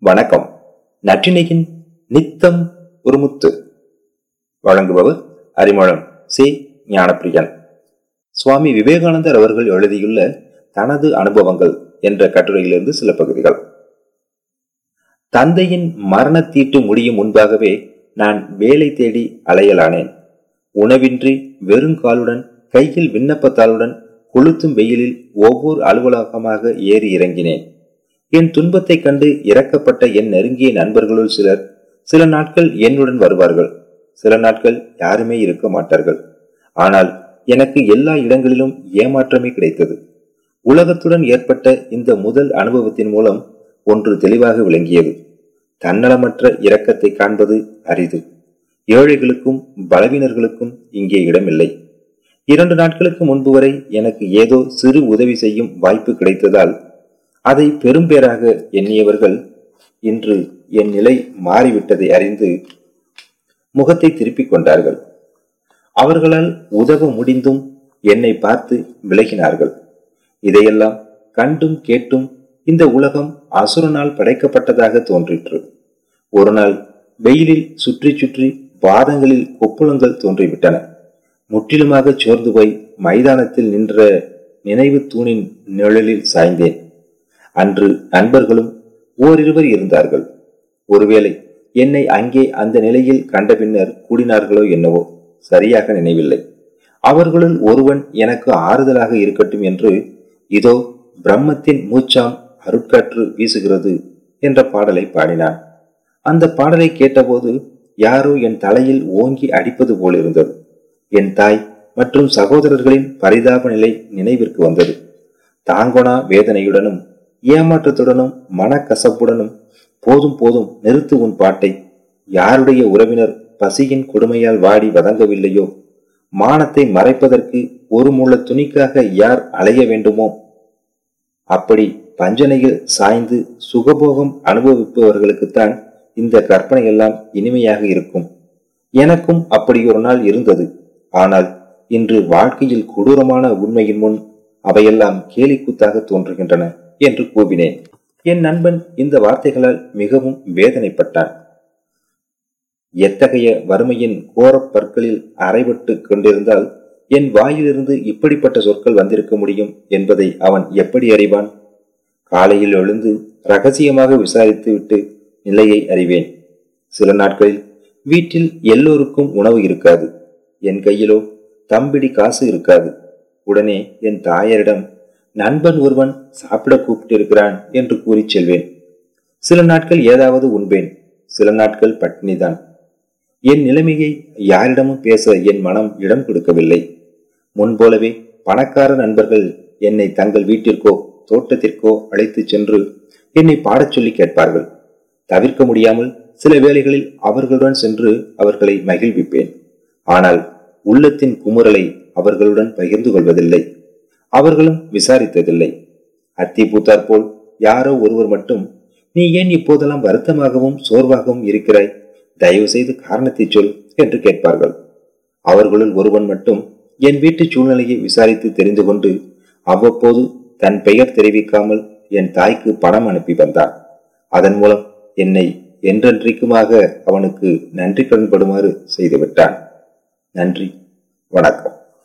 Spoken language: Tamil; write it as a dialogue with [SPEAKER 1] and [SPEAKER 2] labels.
[SPEAKER 1] வணக்கம். நற்றினையின் நித்தம் ஒரு முத்து வழங்குபவர் அறிமுகம் சி. ஞானப்பிரியன். சுவாமி விவேகானந்தர் அவர்கள் எழுதியுள்ள தனது அனுபவங்கள் என்ற கட்டுரையிலிருந்து சில பகுதிகள். தந்தையின் மரணத்தீட்டு முடியும் முன்பாகவே நான் வேலை தேடி அலையலானேன். உணவின்றி வெறுங்காலுடன் கையில் விண்ணப்பத்தாளுடன் கொளுத்தும் வெயிலில் ஒவ்வொரு அலுவலகமாக ஏறி இறங்கினேன். என் துன்பத்தைக் கண்டு இறக்கப்பட்ட என் நெருங்கிய நண்பர்களுள் சிலர் சில நாட்கள் என்னுடன் வருவார்கள். சில நாட்கள் யாருமே இருக்க மாட்டார்கள். ஆனால் எனக்கு எல்லா இடங்களிலும் ஏமாற்றமே கிடைத்தது. உலகத்துடன் ஏற்பட்ட இந்த முதல் அனுபவத்தின் மூலம் ஒன்று தெளிவாக விளங்கியது. தன்னலமற்ற இரக்கத்தை காண்பது அரிது. ஏழைகளுக்கும் பலவீனர்களுக்கும் இங்கே இடமில்லை. இரண்டு நாட்களுக்கு முன்பு வரை எனக்கு ஏதோ சிறு உதவி செய்யும் வாய்ப்பு கிடைத்ததால் அதை பெரும்பேராக எண்ணியவர்கள் இன்று என் நிலை மாறிவிட்டதை அறிந்து முகத்தை திருப்பிக் கொண்டார்கள். அவர்களால் உதவ முடிந்தும் என்னை பார்த்து விலகினார்கள். இதையெல்லாம் கண்டும் கேட்டும் இந்த உலகம் அசுரனால் படைக்கப்பட்டதாக தோன்றிற்று. ஒரு நாள் வெயிலில் சுற்றி சுற்றி பாதங்களில் கொப்புளங்கள் தோன்றிவிட்டன. முற்றிலுமாக சோர்ந்து போய் மைதானத்தில் நின்ற நினைவு தூணின் நிழலில் சாய்ந்தேன். அன்று நண்பர்களும் ஓரிருவர் இருந்தார்கள். ஒருவேளை என்னை அங்கே அந்த நிலையில் கண்ட பின்னர் கூடினார்களோ என்னவோ சரியாக நினைவில்லை. அவர்களுள் ஒருவன் எனக்கு ஆறுதலாக இருக்கட்டும் என்று இதோ பிரம்மத்தின் மூச்சாம் அருட்காற்று வீசுகிறது என்ற பாடலை பாடினான். அந்த பாடலை கேட்டபோது யாரோ என் தலையில் ஓங்கி அடிப்பது போல் இருந்தது என் தாய் மற்றும் சகோதரர்களின் பரிதாப நிலை நினைவிற்கு வந்தது. தாங்கொணா வேதனையுடனும் ஏமாற்றத்துடனும் மனக்கசப்புடனும் போதும் போதும் நிறுத்து உன் பாட்டை. யாருடைய உறவினர் பசியின் கொடுமையால் வாடி வதங்கவில்லையோ? மானத்தை மறைப்பதற்கு ஒரு முள்ள துணிக்காக யார் அலைய வேண்டுமோ? அப்படி பஞ்சனையில் சாய்ந்து சுகபோகம் அனுபவிப்பவர்களுக்குத்தான் இந்த கற்பனை எல்லாம் இனிமையாக இருக்கும். எனக்கும் அப்படி ஒரு நாள் இருந்தது. ஆனால் இன்று வாழ்க்கையில் கொடூரமான உண்மையின் முன் அவையெல்லாம் கேலிக்கூத்தாக தோன்றுகின்றன. என்று கூவினேன். என் நண்பன் இந்த வார்த்தைகளால் மிகவும் வேதனைப்பட்டான். எத்தகைய வறுமையின் கோரப் பற்களில் அரைபட்டு கொண்டிருந்தால் என் வாயிலிருந்து இப்படிப்பட்ட சொற்கள் வந்திருக்க முடியும் என்பதை அவன் எப்படி அறிவான்? காலையில் எழுந்து ரகசியமாக விசாரித்து விட்டு நிலையை அறிவேன். சில நாட்களில் வீட்டில் எல்லோருக்கும் உணவு இருக்காது. என் கையிலோ தம்பிடி காசு இருக்காது. உடனே என் தாயரிடம் நண்பன் ஒருவன் சாப்பிட கூப்பிட்டு இருக்கிறான் என்று கூறி செல்வேன். சில நாட்கள் ஏதாவது உண்பேன். சில நாட்கள் பட்டினிதான். என் நிலைமையை யாரிடமும் பேச என் மனம் இடம் கொடுக்கவில்லை. முன்போலவே பணக்கார நண்பர்கள் என்னை தங்கள் வீட்டிற்கோ தோட்டத்திற்கோ அழைத்து சென்று என்னை பாடச் சொல்லி கேட்பார்கள். தவிர்க்க முடியாமல் சில வேளைகளில் அவர்களுடன் சென்று அவர்களை மகிழ்விப்பேன். ஆனால் உள்ளத்தின் குமுறலை அவர்களுடன் பகிர்ந்து கொள்வதில்லை. அவர்களும் விசாரித்ததில்லை. அத்தி பூத்தார் போல் யாரோ ஒருவர் மட்டும் நீ ஏன் இப்போதெல்லாம் வருத்தமாகவும் சோர்வாகவும் இருக்கிறாய்? தயவு செய்து காரணத்தை சொல் என்று கேட்பார்கள். அவர்களுள் ஒருவன் மட்டும் என் வீட்டு சூழ்நிலையை விசாரித்து தெரிந்து கொண்டு அவ்வப்போது தன் பெயர் தெரிவிக்காமல் என் தாய்க்கு பணம் அனுப்பி வந்தான். அதன் மூலம் என்னை என்றென்றைக்குமாக அவனுக்கு நன்றி கடன்படுமாறு செய்துவிட்டான். நன்றி. வணக்கம்.